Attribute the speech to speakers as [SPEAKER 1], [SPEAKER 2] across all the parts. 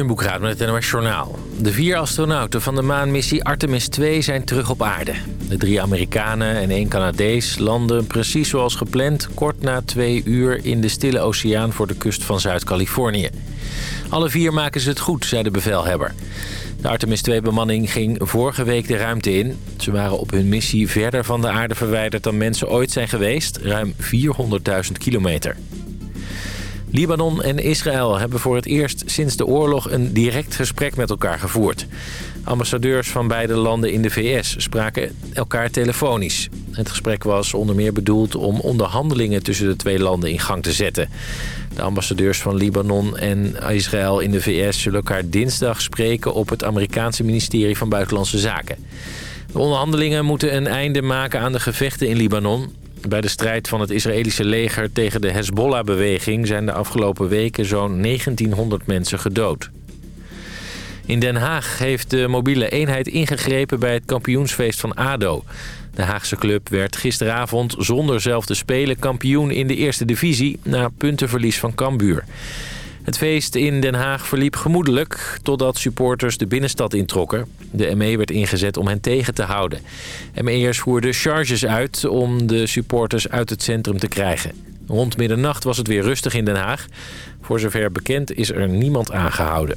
[SPEAKER 1] In Boekraad met het NOS Journaal. De vier astronauten van de maanmissie Artemis 2 zijn terug op aarde. De drie Amerikanen en één Canadees landen precies zoals gepland... kort na twee uur in de Stille Oceaan voor de kust van Zuid-Californië. Alle vier maken ze het goed, zei de bevelhebber. De Artemis 2-bemanning ging vorige week de ruimte in. Ze waren op hun missie verder van de aarde verwijderd dan mensen ooit zijn geweest. Ruim 400.000 kilometer. Libanon en Israël hebben voor het eerst sinds de oorlog een direct gesprek met elkaar gevoerd. Ambassadeurs van beide landen in de VS spraken elkaar telefonisch. Het gesprek was onder meer bedoeld om onderhandelingen tussen de twee landen in gang te zetten. De ambassadeurs van Libanon en Israël in de VS zullen elkaar dinsdag spreken op het Amerikaanse ministerie van Buitenlandse Zaken. De onderhandelingen moeten een einde maken aan de gevechten in Libanon. Bij de strijd van het Israëlische leger tegen de Hezbollah-beweging... zijn de afgelopen weken zo'n 1900 mensen gedood. In Den Haag heeft de mobiele eenheid ingegrepen bij het kampioensfeest van ADO. De Haagse club werd gisteravond zonder zelf te spelen kampioen in de eerste divisie... na puntenverlies van Cambuur. Het feest in Den Haag verliep gemoedelijk totdat supporters de binnenstad introkken. De ME werd ingezet om hen tegen te houden. ME'ers voerden charges uit om de supporters uit het centrum te krijgen. Rond middernacht was het weer rustig in Den Haag. Voor zover bekend is er niemand aangehouden.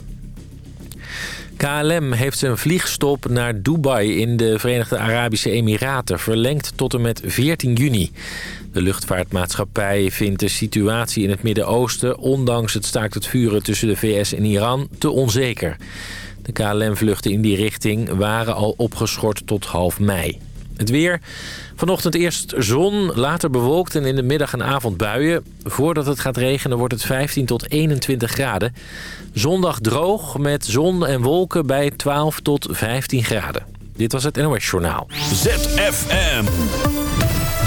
[SPEAKER 1] KLM heeft zijn vliegstop naar Dubai in de Verenigde Arabische Emiraten verlengd tot en met 14 juni. De luchtvaartmaatschappij vindt de situatie in het Midden-Oosten... ondanks het staakt het vuren tussen de VS en Iran te onzeker. De KLM-vluchten in die richting waren al opgeschort tot half mei. Het weer. Vanochtend eerst zon, later bewolkt en in de middag en avond buien. Voordat het gaat regenen wordt het 15 tot 21 graden. Zondag droog met zon en wolken bij 12 tot 15 graden. Dit was het NOS Journaal.
[SPEAKER 2] ZFM.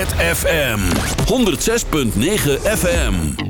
[SPEAKER 2] ZFM 106.9 FM.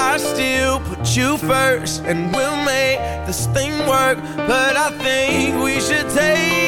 [SPEAKER 3] I still put you first, and we'll make this thing work. But I think we should take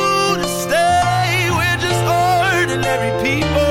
[SPEAKER 3] ordinary people.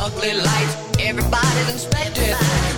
[SPEAKER 4] ugly lights. Everybody's inspected.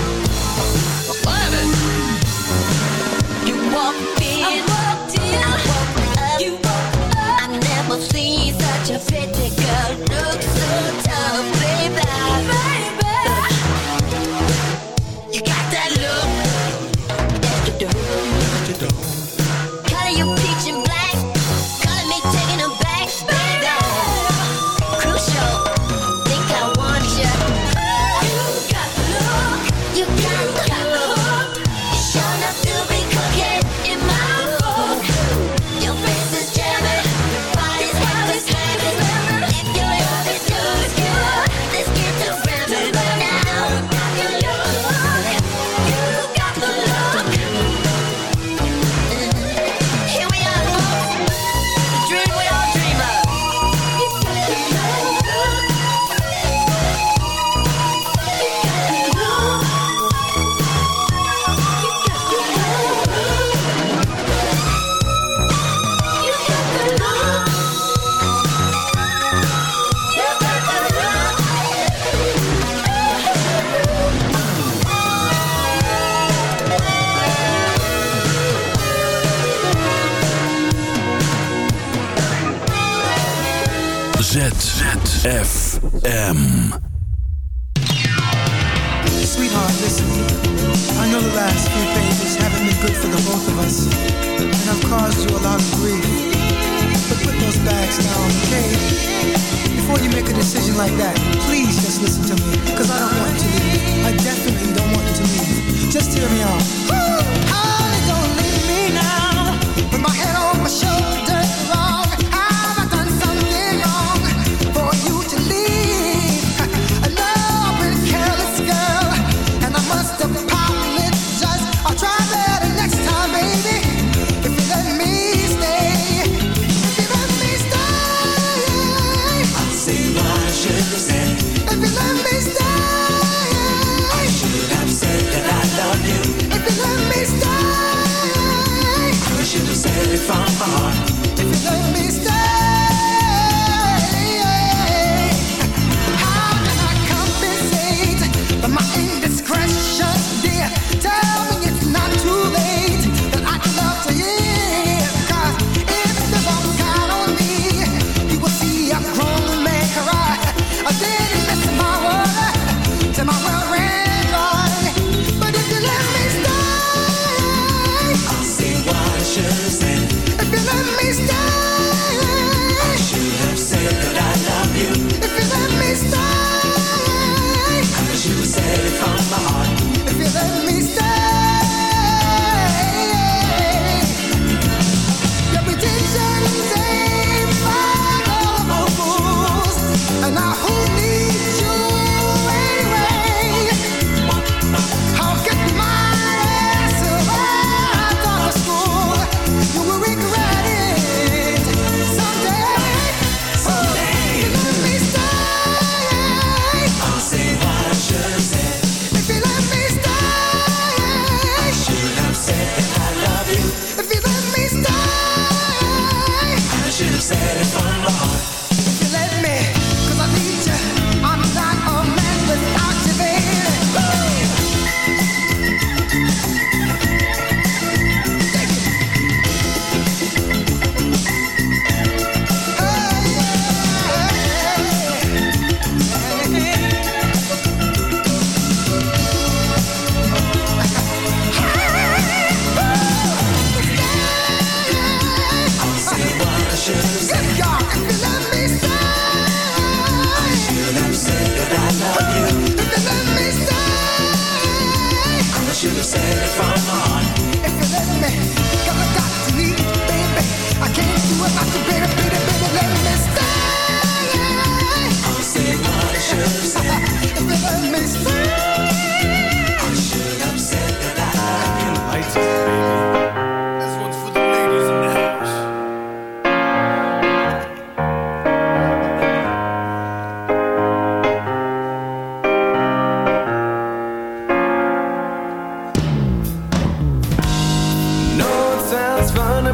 [SPEAKER 5] FM.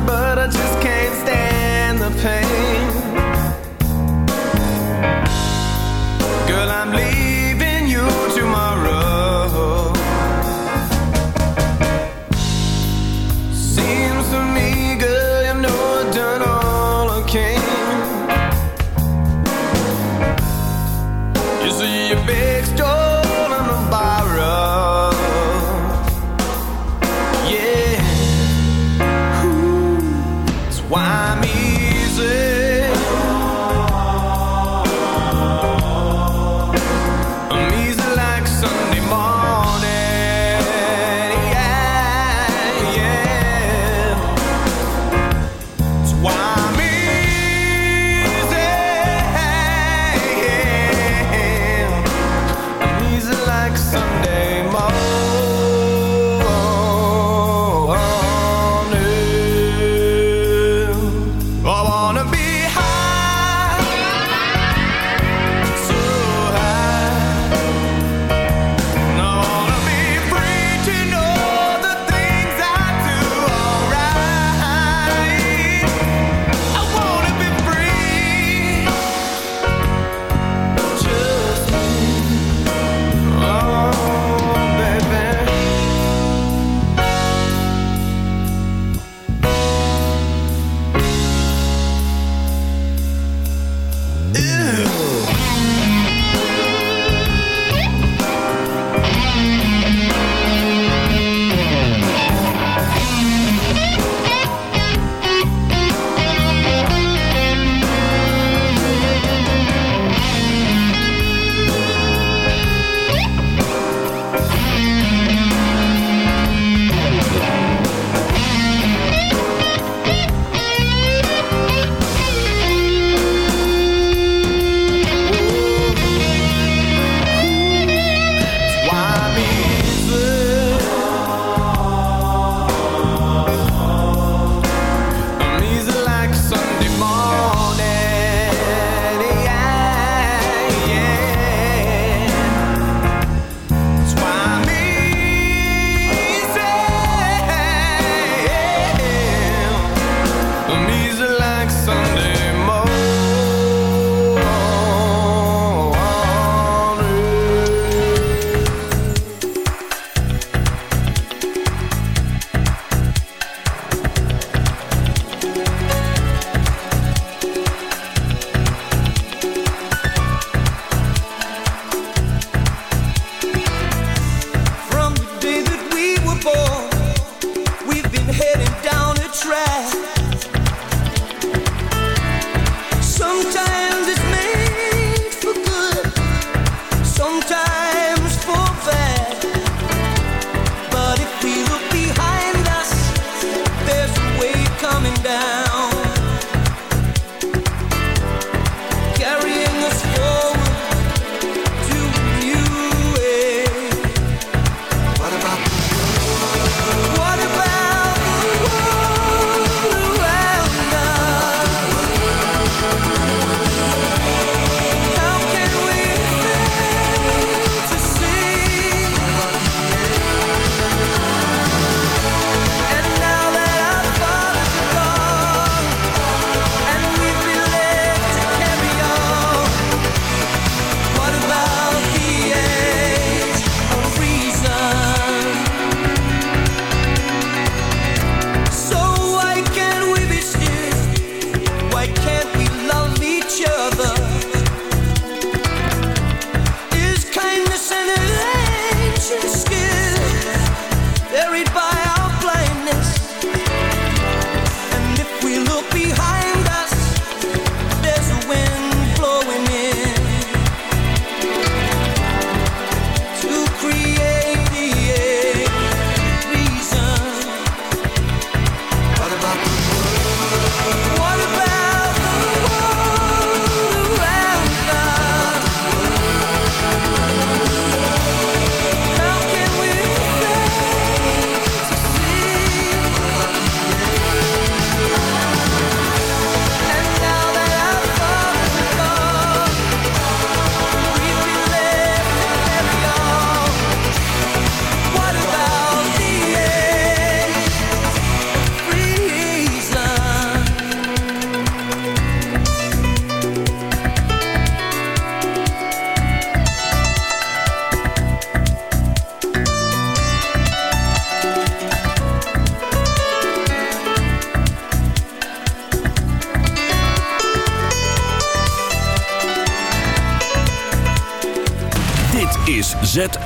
[SPEAKER 5] But I just
[SPEAKER 3] can't stand the pain.